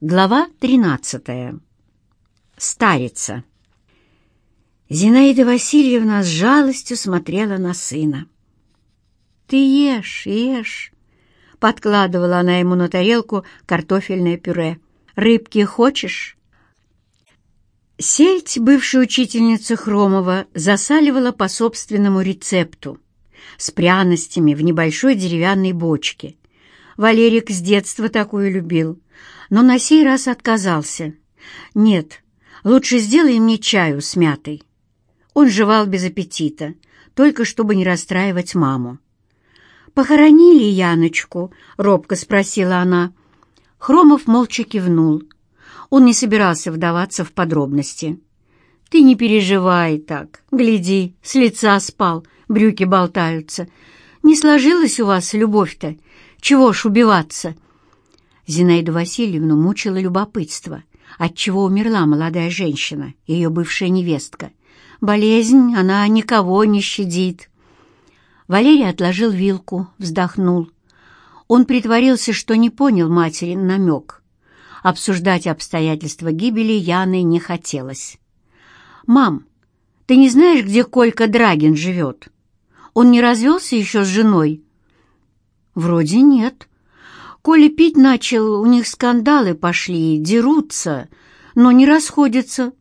Глава 13. Старица. Зинаида Васильевна с жалостью смотрела на сына. «Ты ешь, ешь!» — подкладывала она ему на тарелку картофельное пюре. «Рыбки хочешь?» Сельдь, бывшая учительница Хромова, засаливала по собственному рецепту с пряностями в небольшой деревянной бочке. Валерик с детства такую любил — но на сей раз отказался. «Нет, лучше сделай мне чаю с мятой». Он жевал без аппетита, только чтобы не расстраивать маму. «Похоронили Яночку?» — робко спросила она. Хромов молча кивнул. Он не собирался вдаваться в подробности. «Ты не переживай так. Гляди, с лица спал, брюки болтаются. Не сложилась у вас любовь-то? Чего ж убиваться?» Зинаиду Васильевну мучило любопытство, отчего умерла молодая женщина, ее бывшая невестка. Болезнь, она никого не щадит. Валерий отложил вилку, вздохнул. Он притворился, что не понял материн намек. Обсуждать обстоятельства гибели Яны не хотелось. «Мам, ты не знаешь, где Колька Драгин живет? Он не развелся еще с женой?» «Вроде нет», Коля пить начал, у них скандалы пошли, дерутся, но не расходятся.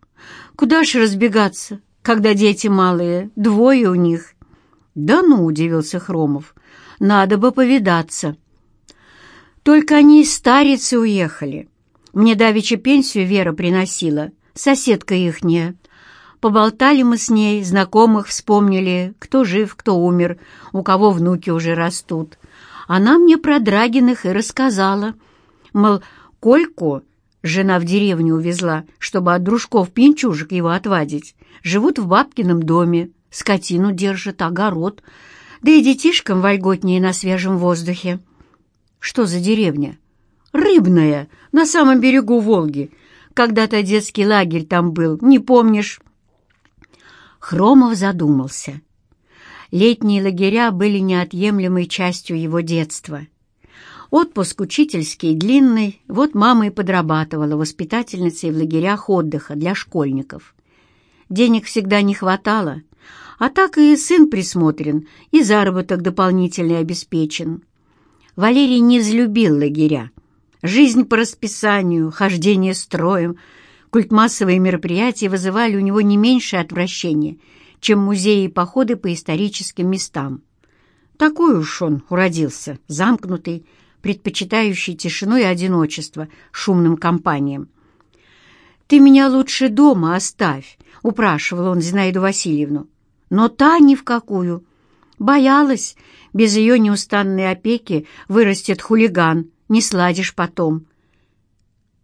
Куда ж разбегаться, когда дети малые, двое у них? Да ну, удивился Хромов, надо бы повидаться. Только они из старицы уехали. Мне давеча пенсию Вера приносила, соседка ихняя. Поболтали мы с ней, знакомых вспомнили, кто жив, кто умер, у кого внуки уже растут она мне про Драгиных и рассказала. Мол, Кольку жена в деревню увезла, чтобы от дружков-пьянчужек его отвадить. Живут в бабкином доме, скотину держат, огород, да и детишкам вольготнее на свежем воздухе. Что за деревня? Рыбная, на самом берегу Волги. Когда-то детский лагерь там был, не помнишь? Хромов задумался. Летние лагеря были неотъемлемой частью его детства. Отпуск учительский, длинный, вот мама и подрабатывала воспитательницей в лагерях отдыха для школьников. Денег всегда не хватало, а так и сын присмотрен, и заработок дополнительный обеспечен. Валерий не взлюбил лагеря. Жизнь по расписанию, хождение строем, культмассовые мероприятия вызывали у него не меньшее отвращение – чем музеи и походы по историческим местам. Такой уж он уродился, замкнутый, предпочитающий тишину и одиночество шумным компаниям. «Ты меня лучше дома оставь», — упрашивал он Зинаиду Васильевну. Но та ни в какую. Боялась, без ее неустанной опеки вырастет хулиган, не сладишь потом.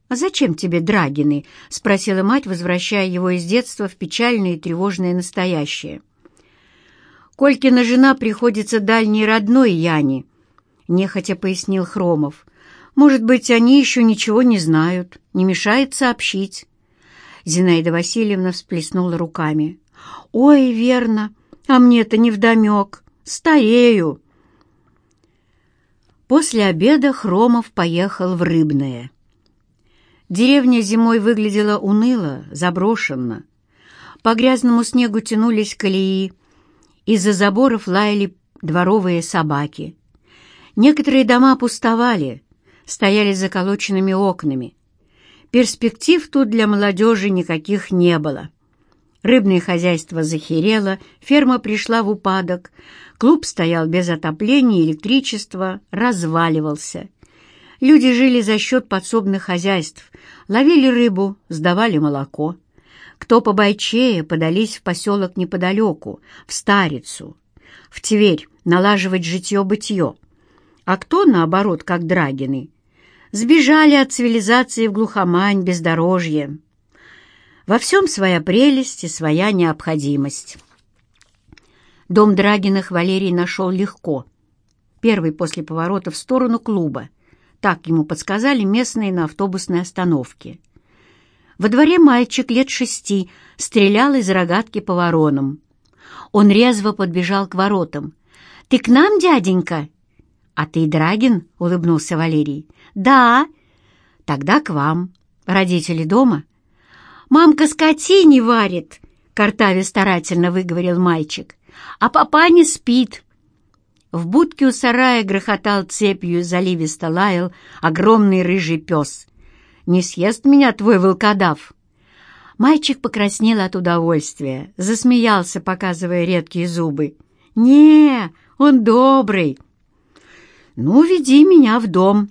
«А зачем тебе Драгины?» — спросила мать, возвращая его из детства в печальное и тревожное настоящее. «Колькина жена приходится дальней родной Яне», — нехотя пояснил Хромов. «Может быть, они еще ничего не знают, не мешает сообщить». Зинаида Васильевна всплеснула руками. «Ой, верно, а мне-то невдомек, старею». После обеда Хромов поехал в Рыбное. Деревня зимой выглядела уныло, заброшенно. По грязному снегу тянулись колеи. Из-за заборов лаяли дворовые собаки. Некоторые дома пустовали, стояли с заколоченными окнами. Перспектив тут для молодежи никаких не было. Рыбное хозяйство захерело, ферма пришла в упадок, клуб стоял без отопления электричества, разваливался. Люди жили за счет подсобных хозяйств, ловили рыбу, сдавали молоко. Кто побойчее, подались в поселок неподалеку, в Старицу, в Тверь, налаживать житье-бытье. А кто, наоборот, как Драгины, сбежали от цивилизации в глухомань, бездорожье. Во всем своя прелесть и своя необходимость. Дом Драгиных Валерий нашел легко. Первый после поворота в сторону клуба — так ему подсказали местные на автобусной остановке. Во дворе мальчик лет шести стрелял из рогатки по воронам. Он резво подбежал к воротам. «Ты к нам, дяденька?» «А ты Драгин?» — улыбнулся Валерий. «Да». Тогда к вам. Родители дома? Мамка скотине варит, картаве старательно выговорил мальчик. А папа не спит. В будке у сарая грохотал цепью, заливисто лаял огромный рыжий пес. «Не съест меня твой волкодав!» Мальчик покраснел от удовольствия, засмеялся, показывая редкие зубы. «Не, он добрый!» «Ну, веди меня в дом!»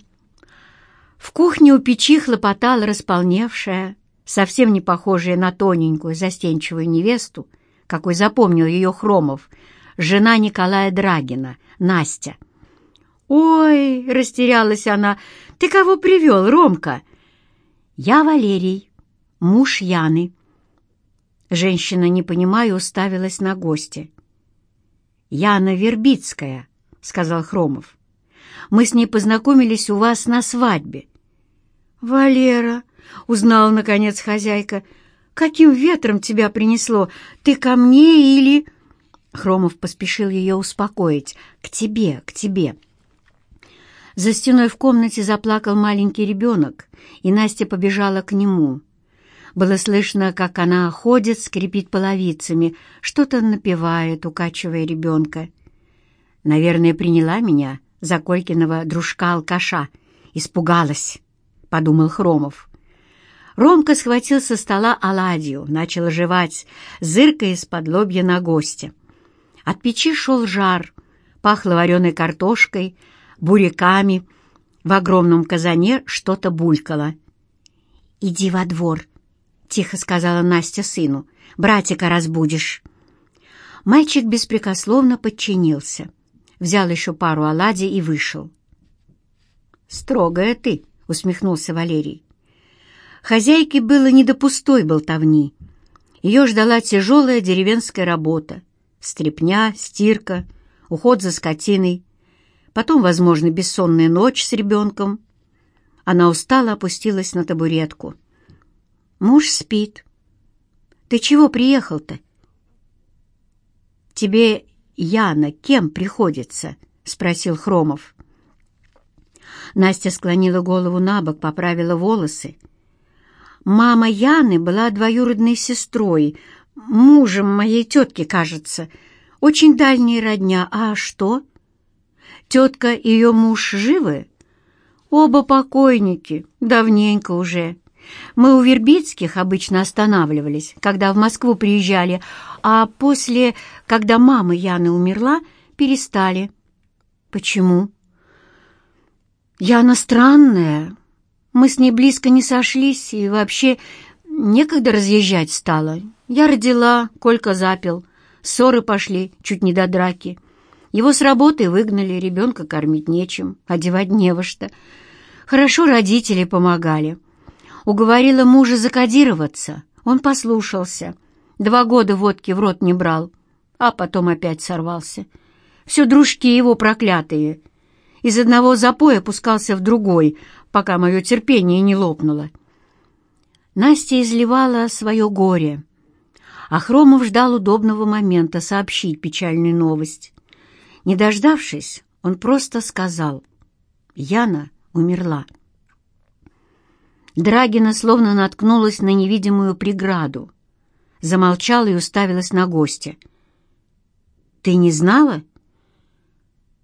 В кухне у печи хлопотала располневшая, совсем не похожая на тоненькую, застенчивую невесту, какой запомнил ее Хромов, жена Николая Драгина, Настя. «Ой!» — растерялась она. «Ты кого привел, Ромка?» «Я Валерий, муж Яны». Женщина, не понимая, уставилась на гостя. «Яна Вербицкая», — сказал Хромов. «Мы с ней познакомились у вас на свадьбе». «Валера», — узнала, наконец, хозяйка, — «каким ветром тебя принесло? Ты ко мне или...» Хромов поспешил ее успокоить. «К тебе, к тебе». За стеной в комнате заплакал маленький ребенок, и Настя побежала к нему. Было слышно, как она ходит, скрипит половицами, что-то напевает, укачивая ребенка. «Наверное, приняла меня за Колькиного дружка-алкаша. Испугалась», — подумал Хромов. Ромка схватил со стола оладью, начал жевать, зыркая из-под лобья на гостя. От печи шел жар, пахло вареной картошкой, буряками. В огромном казане что-то булькало. «Иди во двор», — тихо сказала Настя сыну. «Братика разбудишь». Мальчик беспрекословно подчинился. Взял еще пару оладий и вышел. «Строгая ты», — усмехнулся Валерий. Хозяйке было не до пустой болтовни. Ее ждала тяжелая деревенская работа стрепня, стирка, уход за скотиной, потом, возможно, бессонная ночь с ребенком. Она устало опустилась на табуретку. «Муж спит. Ты чего приехал-то?» «Тебе, Яна, кем приходится?» — спросил Хромов. Настя склонила голову на бок, поправила волосы. «Мама Яны была двоюродной сестрой мужем моей тетки, кажется. Очень дальняя родня. А что? Тетка и ее муж живы? Оба покойники, давненько уже. Мы у Вербицких обычно останавливались, когда в Москву приезжали, а после, когда мама Яны умерла, перестали. Почему? Яна странная. Мы с ней близко не сошлись, и вообще некогда разъезжать стало. Я родила, Колька запил. Ссоры пошли, чуть не до драки. Его с работы выгнали, ребенка кормить нечем, одевать не во что. Хорошо родители помогали. Уговорила мужа закодироваться. Он послушался. Два года водки в рот не брал, а потом опять сорвался. Все дружки его проклятые. Из одного запоя пускался в другой, пока мое терпение не лопнуло. Настя изливала свое горе — а Хромов ждал удобного момента сообщить печальную новость. Не дождавшись, он просто сказал «Яна умерла». Драгина словно наткнулась на невидимую преграду, замолчала и уставилась на гостя. «Ты не знала?»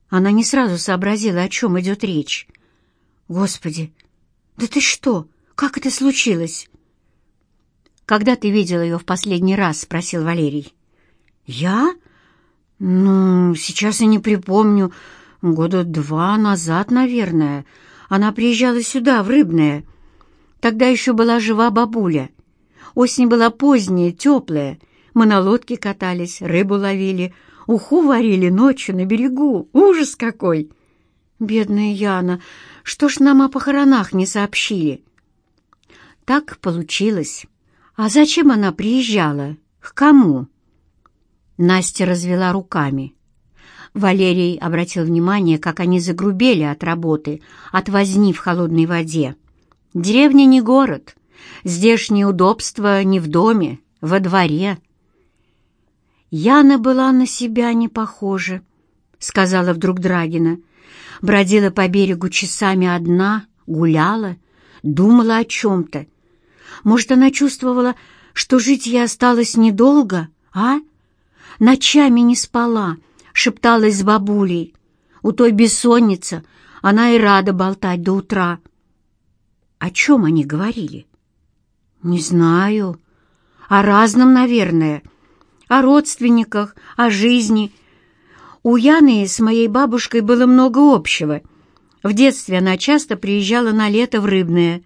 Она не сразу сообразила, о чем идет речь. «Господи, да ты что? Как это случилось?» «Когда ты видел ее в последний раз?» — спросил Валерий. «Я? Ну, сейчас я не припомню. Года два назад, наверное. Она приезжала сюда, в Рыбное. Тогда еще была жива бабуля. Осень была поздняя, теплая. Мы на лодке катались, рыбу ловили, уху варили ночью на берегу. Ужас какой!» «Бедная Яна, что ж нам о похоронах не сообщили?» Так получилось. «А зачем она приезжала? К кому?» Настя развела руками. Валерий обратил внимание, как они загрубели от работы, от возни в холодной воде. Деревня не город, здешние удобства не в доме, во дворе. Яна была на себя не похожа, — сказала вдруг Драгина. Бродила по берегу часами одна, гуляла, думала о чем-то. Может, она чувствовала, что жить ей осталось недолго, а? Ночами не спала, шепталась с бабулей. У той бессонница, она и рада болтать до утра. О чем они говорили? Не знаю. О разном, наверное. О родственниках, о жизни. У Яны с моей бабушкой было много общего. В детстве она часто приезжала на лето в Рыбное,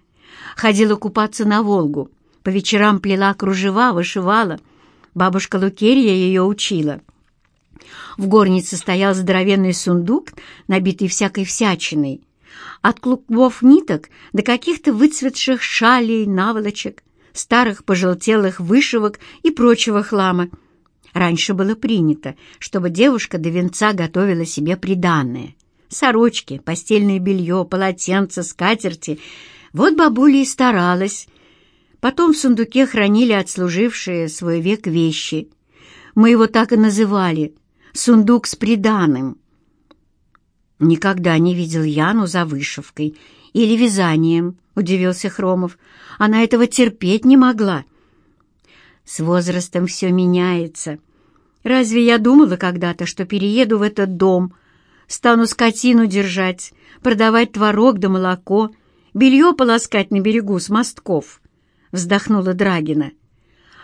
ходила купаться на Волгу, по вечерам плела кружева, вышивала. Бабушка Лукерья ее учила. В горнице стоял здоровенный сундук, набитый всякой всячиной. От клубов ниток до каких-то выцветших шалей, наволочек, старых пожелтелых вышивок и прочего хлама. Раньше было принято, чтобы девушка до венца готовила себе приданное. Сорочки, постельное белье, полотенца, скатерти. Вот бабуля и старалась. Потом в сундуке хранили отслужившие свой век вещи. Мы его так и называли — сундук с приданым. Никогда не видел Яну за вышивкой или вязанием, удивился Хромов. Она этого терпеть не могла. С возрастом все меняется. Разве я думала когда-то, что перееду в этот дом, стану скотину держать, продавать творог да молоко, белье полоскать на берегу с мостков? Вздохнула Драгина.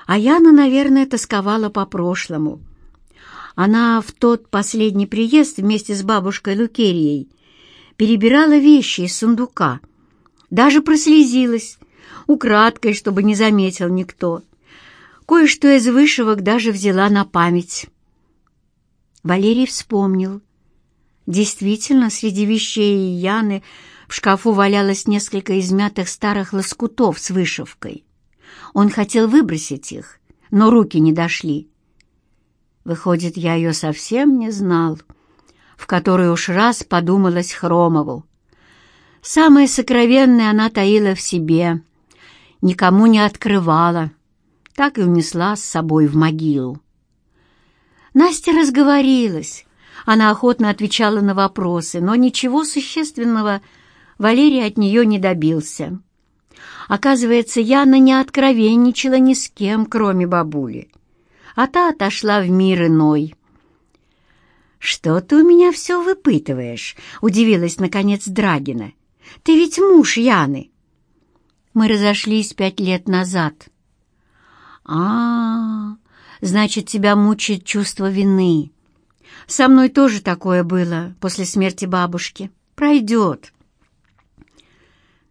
А Яна, наверное, тосковала по прошлому. Она в тот последний приезд вместе с бабушкой Лукерией перебирала вещи из сундука, даже прослезилась, украдкой, чтобы не заметил никто. Кое-что из вышивок даже взяла на память. Валерий вспомнил. Действительно, среди вещей Яны в шкафу валялось несколько измятых старых лоскутов с вышивкой. Он хотел выбросить их, но руки не дошли. Выходит, я ее совсем не знал, в который уж раз подумалось Хромову. Самое сокровенное она таила в себе, никому не открывала, так и унесла с собой в могилу. Настя разговорилась, она охотно отвечала на вопросы, но ничего существенного Валерий от нее не добился. Оказывается, Яна не откровенничала ни с кем, кроме бабули а та отошла в мир иной. «Что ты у меня все выпытываешь?» — удивилась, наконец, Драгина. «Ты ведь муж Яны». «Мы разошлись пять лет назад». А, -а, «А, значит, тебя мучает чувство вины. Со мной тоже такое было после смерти бабушки. Пройдет».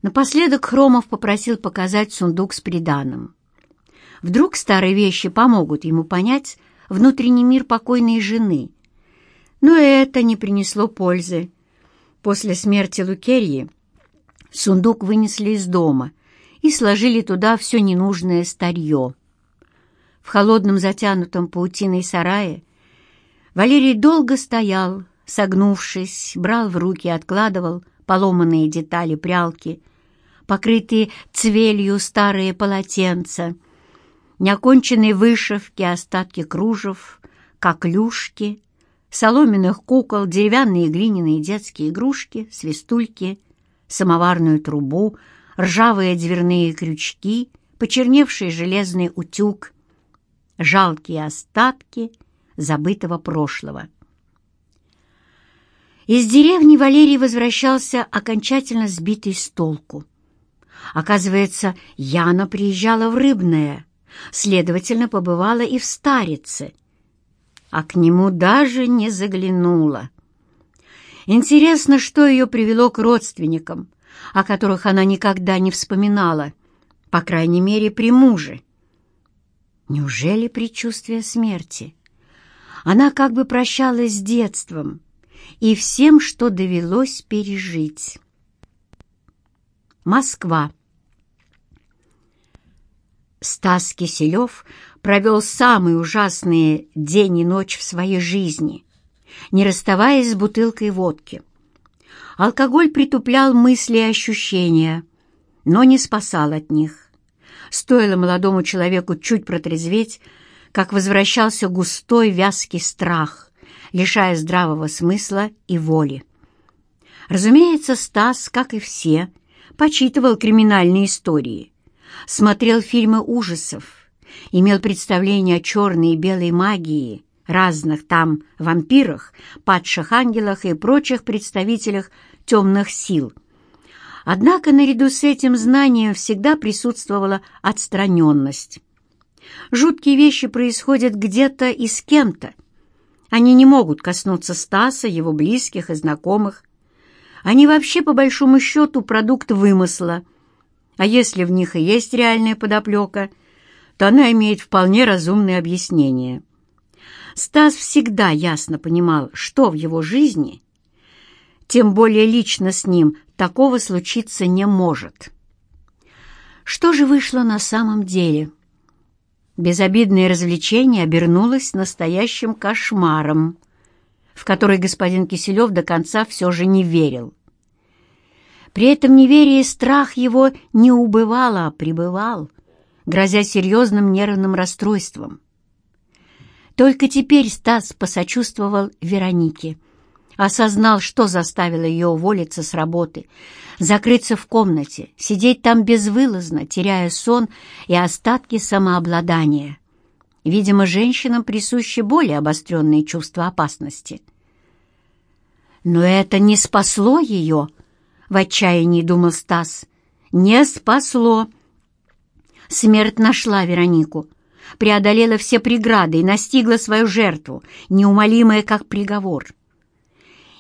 Напоследок Хромов попросил показать сундук с приданым. Вдруг старые вещи помогут ему понять внутренний мир покойной жены. Но это не принесло пользы. После смерти Лукерьи сундук вынесли из дома и сложили туда все ненужное старье. В холодном затянутом паутиной сарае Валерий долго стоял, согнувшись, брал в руки и откладывал поломанные детали прялки, покрытые цвелью старые полотенца, неоконченные вышивки, остатки кружев, коклюшки, соломенных кукол, деревянные глиняные детские игрушки, свистульки, самоварную трубу, ржавые дверные крючки, почерневший железный утюг, жалкие остатки забытого прошлого. Из деревни Валерий возвращался окончательно сбитый с толку. Оказывается, Яна приезжала в Рыбное — следовательно, побывала и в Старице, а к нему даже не заглянула. Интересно, что ее привело к родственникам, о которых она никогда не вспоминала, по крайней мере, при муже. Неужели предчувствие смерти? Она как бы прощалась с детством и всем, что довелось пережить. Москва. Стас Киселев провел самые ужасные день и ночь в своей жизни, не расставаясь с бутылкой водки. Алкоголь притуплял мысли и ощущения, но не спасал от них. Стоило молодому человеку чуть протрезветь, как возвращался густой вязкий страх, лишая здравого смысла и воли. Разумеется, Стас, как и все, почитывал криминальные истории, смотрел фильмы ужасов, имел представление о черной и белой магии, разных там вампирах, падших ангелах и прочих представителях темных сил. Однако наряду с этим знанием всегда присутствовала отстраненность. Жуткие вещи происходят где-то и с кем-то. Они не могут коснуться Стаса, его близких и знакомых. Они вообще, по большому счету, продукт вымысла. А если в них и есть реальная подоплека, то она имеет вполне разумное объяснение. Стас всегда ясно понимал, что в его жизни, тем более лично с ним, такого случиться не может. Что же вышло на самом деле? Безобидное развлечение обернулось настоящим кошмаром, в который господин Киселев до конца все же не верил. При этом неверие и страх его не убывал, а пребывал, грозя серьезным нервным расстройством. Только теперь Стас посочувствовал Веронике, осознал, что заставило ее уволиться с работы, закрыться в комнате, сидеть там безвылазно, теряя сон и остатки самообладания. Видимо, женщинам присущи более обостренные чувства опасности. Но это не спасло ее, в отчаянии думал Стас. Не спасло. Смерть нашла Веронику, преодолела все преграды и настигла свою жертву, неумолимая как приговор.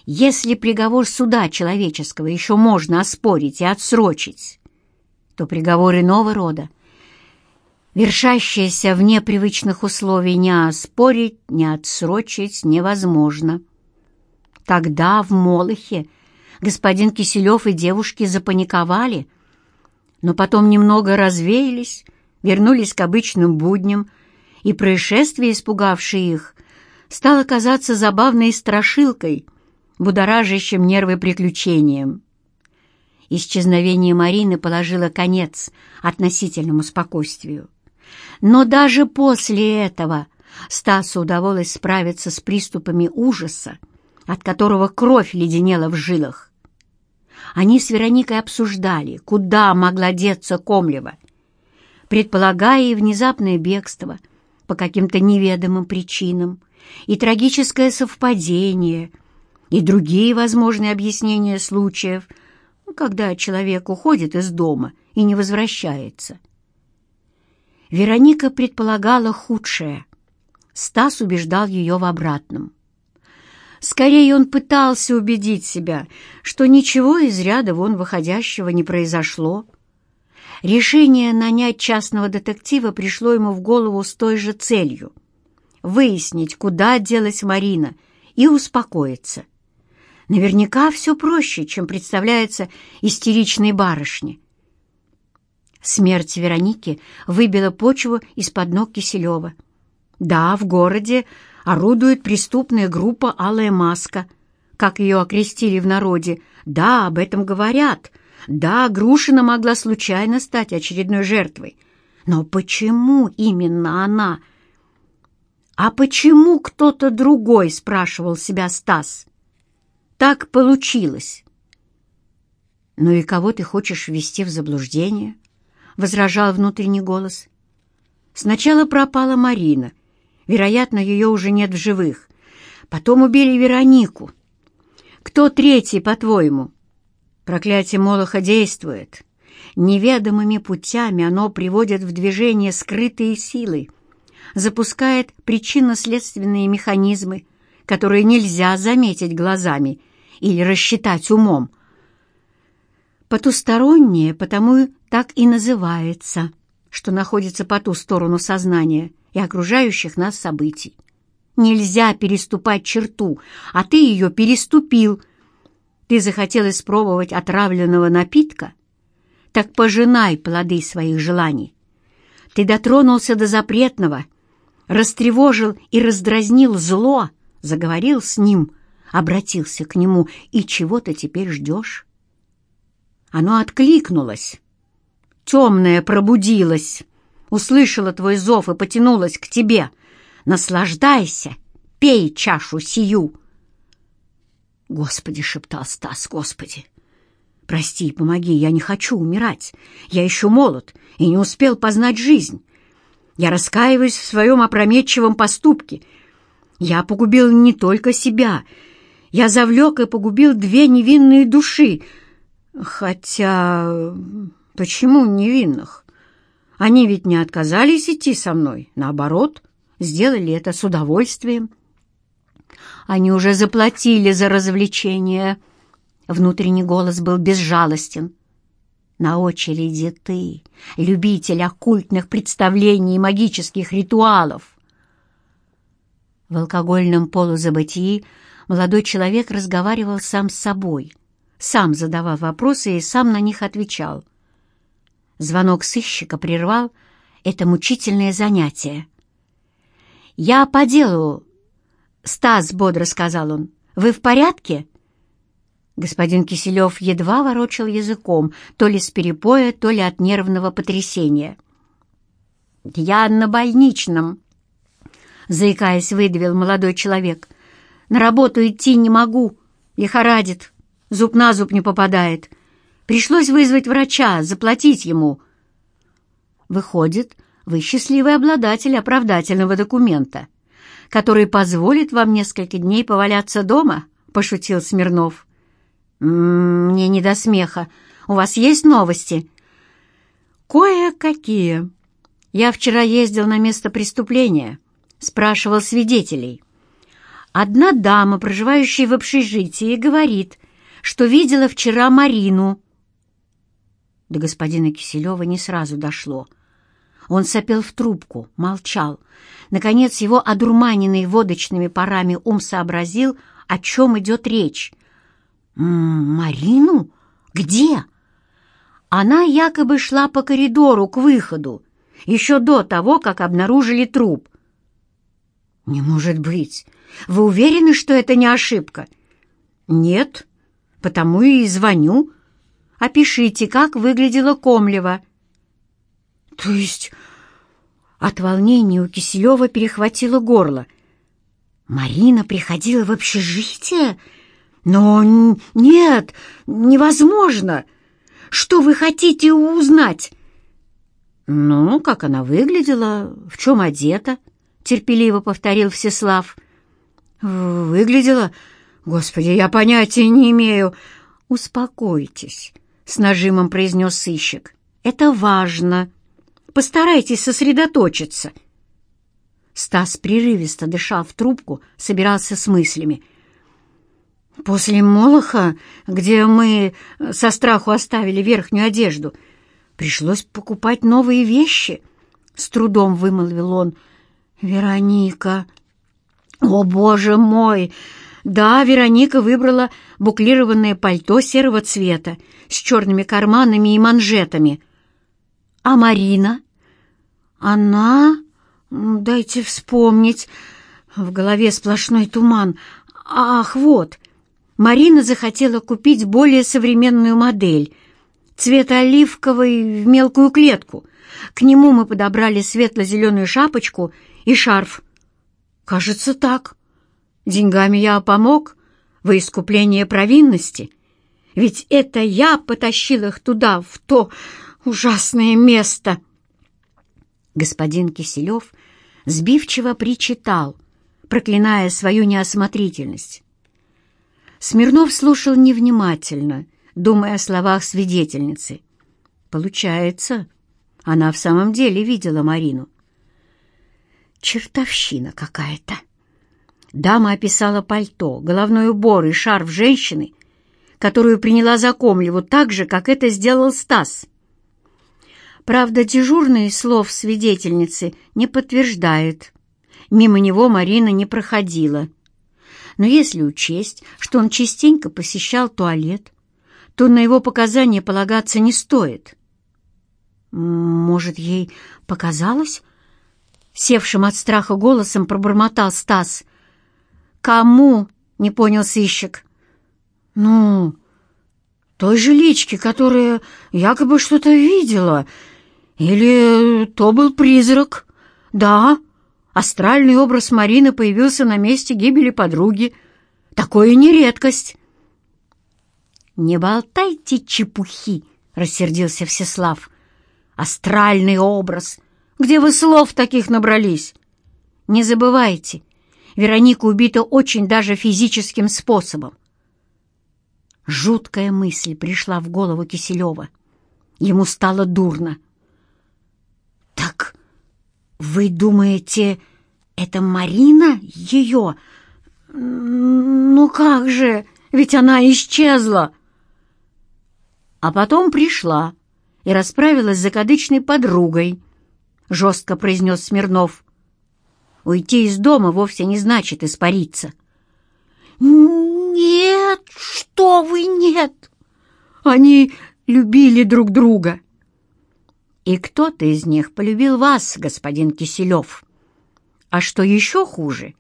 Если приговор суда человеческого еще можно оспорить и отсрочить, то приговор иного рода, вершащиеся в непривычных условиях, не оспорить, не отсрочить невозможно. Тогда в Молохе господин Киселев и девушки запаниковали, но потом немного развеялись, вернулись к обычным будням, и происшествие, испугавшее их, стало казаться забавной страшилкой, будоражащим нервы приключением. Исчезновение Марины положило конец относительному спокойствию. Но даже после этого Стасу удавалось справиться с приступами ужаса, от которого кровь леденела в жилах. Они с Вероникой обсуждали, куда могла деться Комлева, предполагая и внезапное бегство по каким-то неведомым причинам, и трагическое совпадение, и другие возможные объяснения случаев, когда человек уходит из дома и не возвращается. Вероника предполагала худшее. Стас убеждал ее в обратном. Скорее он пытался убедить себя, что ничего из ряда вон выходящего не произошло, Решение нанять частного детектива пришло ему в голову с той же целью — выяснить, куда делась Марина, и успокоиться. Наверняка все проще, чем представляется истеричной барышне. Смерть Вероники выбила почву из-под ног Киселева. Да, в городе орудует преступная группа «Алая маска», как ее окрестили в народе. Да, об этом говорят — да, Грушина могла случайно стать очередной жертвой. Но почему именно она? А почему кто-то другой, спрашивал себя Стас. Так получилось. «Ну и кого ты хочешь ввести в заблуждение?» — возражал внутренний голос. «Сначала пропала Марина. Вероятно, ее уже нет в живых. Потом убили Веронику. Кто третий, по-твоему?» Проклятие Молоха действует. Неведомыми путями оно приводит в движение скрытые силы, запускает причинно-следственные механизмы, которые нельзя заметить глазами или рассчитать умом. Потустороннее потому так и называется, что находится по ту сторону сознания и окружающих нас событий. Нельзя переступать черту, а ты ее переступил – ты захотел испробовать отравленного напитка? Так пожинай плоды своих желаний. Ты дотронулся до запретного, растревожил и раздразнил зло, заговорил с ним, обратился к нему, и чего ты теперь ждешь? Оно откликнулось. Темное пробудилось, услышала твой зов и потянулась к тебе. Наслаждайся, пей чашу сию. «Господи!» — шептал Стас, «Господи! Прости, помоги, я не хочу умирать. Я еще молод и не успел познать жизнь. Я раскаиваюсь в своем опрометчивом поступке. Я погубил не только себя. Я завлек и погубил две невинные души. Хотя... почему невинных? Они ведь не отказались идти со мной. Наоборот, сделали это с удовольствием. Они уже заплатили за развлечение. Внутренний голос был безжалостен. На очереди ты, любитель оккультных представлений и магических ритуалов. В алкогольном полузабытии молодой человек разговаривал сам с собой, сам задавал вопросы и сам на них отвечал. Звонок сыщика прервал это мучительное занятие. «Я по делу, «Стас», — бодро сказал он, — «вы в порядке?» Господин Киселев едва ворочал языком, то ли с перепоя, то ли от нервного потрясения. «Я на больничном», — заикаясь, выдавил молодой человек. «На работу идти не могу, лихорадит, зуб на зуб не попадает. Пришлось вызвать врача, заплатить ему». «Выходит, вы счастливый обладатель оправдательного документа», который позволит вам несколько дней поваляться дома?» — пошутил Смирнов. «Мне не до смеха. У вас есть новости?» «Кое-какие. Я вчера ездил на место преступления, спрашивал свидетелей. Одна дама, проживающая в общежитии, говорит, что видела вчера Марину». До господина Киселева не сразу дошло — он сопел в трубку, молчал. Наконец его одурманенный водочными парами ум сообразил, о чем идет речь. «М -м, «Марину? Где?» Она якобы шла по коридору к выходу, еще до того, как обнаружили труп. «Не может быть! Вы уверены, что это не ошибка?» «Нет, потому и звоню. Опишите, как выглядела Комлева». «То есть...» От волнения у Киселева перехватило горло. «Марина приходила в общежитие? Но нет, невозможно! Что вы хотите узнать?» «Ну, как она выглядела, в чем одета?» — терпеливо повторил Всеслав. «Выглядела? Господи, я понятия не имею!» «Успокойтесь», — с нажимом произнес сыщик. «Это важно. Постарайтесь сосредоточиться». Стас прерывисто дышал в трубку, собирался с мыслями. «После Молоха, где мы со страху оставили верхнюю одежду, пришлось покупать новые вещи», — с трудом вымолвил он. «Вероника...» «О, боже мой!» Да, Вероника выбрала буклированное пальто серого цвета с черными карманами и манжетами. А Марина? Она... Дайте вспомнить. В голове сплошной туман. Ах, вот. Марина захотела купить более современную модель. Цвета оливковый в мелкую клетку. К нему мы подобрали светло-зеленую шапочку и шарф. Кажется, так. Деньгами я помог во искупление провинности. Ведь это я потащил их туда, в то ужасное место. Господин Киселев сбивчиво причитал, проклиная свою неосмотрительность. Смирнов слушал невнимательно, думая о словах свидетельницы. Получается, она в самом деле видела Марину. Чертовщина какая-то. Дама описала пальто, головной убор и шарф женщины, которую приняла за Комлеву так же, как это сделал Стас. Правда, дежурный слов свидетельницы не подтверждает. Мимо него Марина не проходила. Но если учесть, что он частенько посещал туалет, то на его показания полагаться не стоит. «Может, ей показалось?» Севшим от страха голосом пробормотал Стас. «Кому?» — не понял сыщик. «Ну, той же лички, которая якобы что-то видела», или то был призрак? Да, астральный образ Марины появился на месте гибели подруги. Такое не редкость. «Не болтайте чепухи!» — рассердился Всеслав. «Астральный образ! Где вы слов таких набрались? Не забывайте, Вероника убита очень даже физическим способом. Жуткая мысль пришла в голову Киселева. Ему стало дурно. «Так вы думаете, это Марина ее? Ну как же, ведь она исчезла!» А потом пришла и расправилась с закадычной подругой, жестко произнес Смирнов. Уйти из дома вовсе не значит испариться. «Нет, что вы, нет! Они любили друг друга!» «И кто-то из них полюбил вас, господин Киселев. А что еще хуже,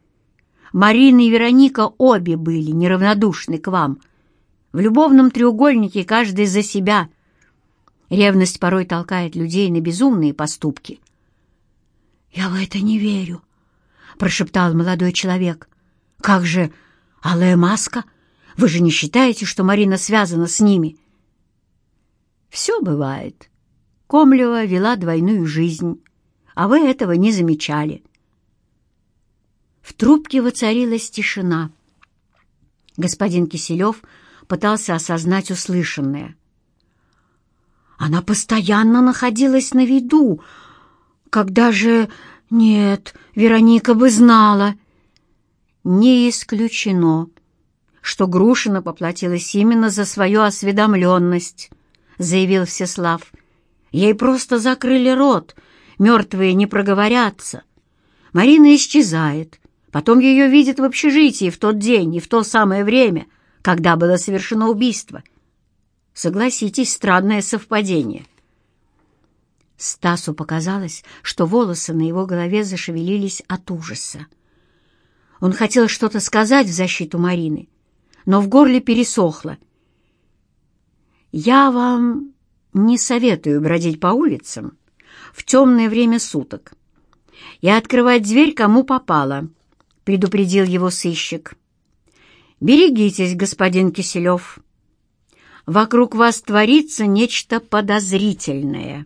Марина и Вероника обе были неравнодушны к вам. В любовном треугольнике каждый за себя. Ревность порой толкает людей на безумные поступки». «Я в это не верю», — прошептал молодой человек. «Как же алая маска? Вы же не считаете, что Марина связана с ними?» «Все бывает. Комлева вела двойную жизнь, а вы этого не замечали». В трубке воцарилась тишина. Господин Киселев пытался осознать услышанное. Она постоянно находилась на виду. Когда же нет, Вероника бы знала. Не исключено, что Грушина поплатилась именно за свою осведомленность, заявил Всеслав. Ей просто закрыли рот, мертвые не проговорятся. Марина исчезает, потом ее видят в общежитии в тот день и в то самое время, когда было совершено убийство. Согласитесь, странное совпадение — Стасу показалось, что волосы на его голове зашевелились от ужаса. Он хотел что-то сказать в защиту Марины, но в горле пересохло. «Я вам не советую бродить по улицам в темное время суток и открывать дверь кому попало», — предупредил его сыщик. «Берегитесь, господин Киселев. Вокруг вас творится нечто подозрительное».